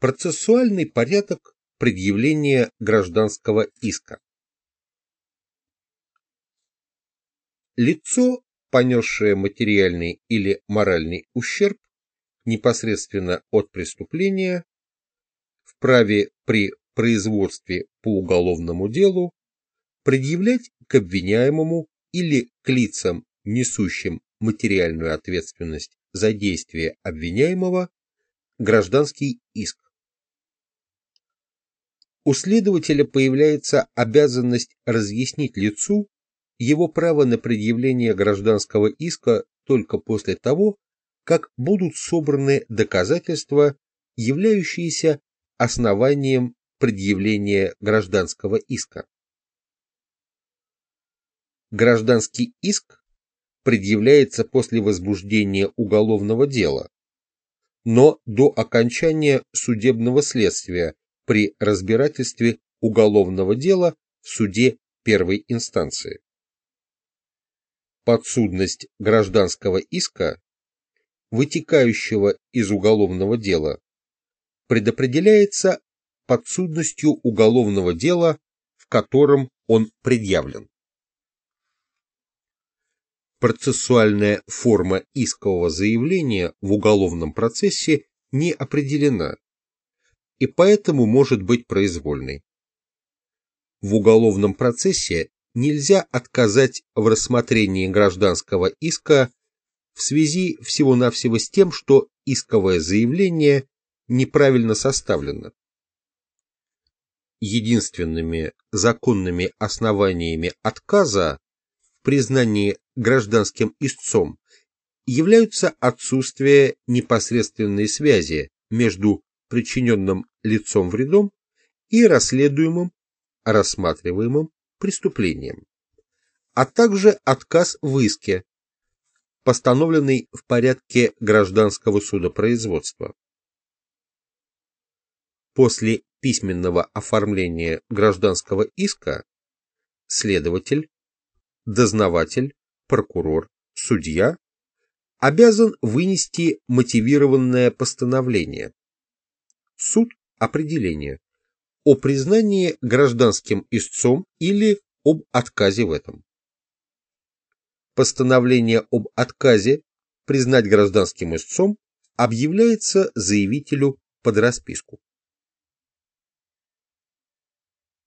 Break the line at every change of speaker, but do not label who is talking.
Процессуальный порядок предъявления гражданского иска. Лицо, понесшее материальный или моральный ущерб непосредственно от преступления, вправе при производстве по уголовному делу предъявлять к обвиняемому или к лицам, несущим материальную ответственность за действия обвиняемого, гражданский иск у следователя появляется обязанность разъяснить лицу его право на предъявление гражданского иска только после того, как будут собраны доказательства, являющиеся основанием предъявления гражданского иска. Гражданский иск предъявляется после возбуждения уголовного дела, но до окончания судебного следствия при разбирательстве уголовного дела в суде первой инстанции. Подсудность гражданского иска, вытекающего из уголовного дела, предопределяется подсудностью уголовного дела, в котором он предъявлен. Процессуальная форма искового заявления в уголовном процессе не определена, и поэтому может быть произвольной. В уголовном процессе нельзя отказать в рассмотрении гражданского иска в связи всего-навсего с тем, что исковое заявление неправильно составлено. Единственными законными основаниями отказа в признании гражданским истцом являются отсутствие непосредственной связи между причиненным лицом вредом и расследуемым, рассматриваемым преступлением, а также отказ в иске, постановленный в порядке гражданского судопроизводства. После письменного оформления гражданского иска следователь, дознаватель, прокурор, судья обязан вынести мотивированное постановление, суд определение о признании гражданским истцом или об отказе в этом. Постановление об отказе признать гражданским истцом объявляется заявителю под расписку.